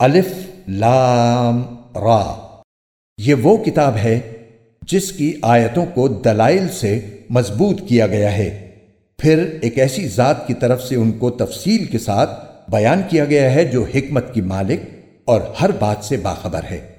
الف لام را۔ یہ وہ کتاب ہے جس کی آیتوں کو دلائل سے مضبوط کیا گیا ہے۔ پھر ایک ایسی ذات کی طرف سے ان کو تفصیل کے ساتھ بیان کیا گیا ہے جو حکمت کی مالک اور ہر بات سے باخبر ہے۔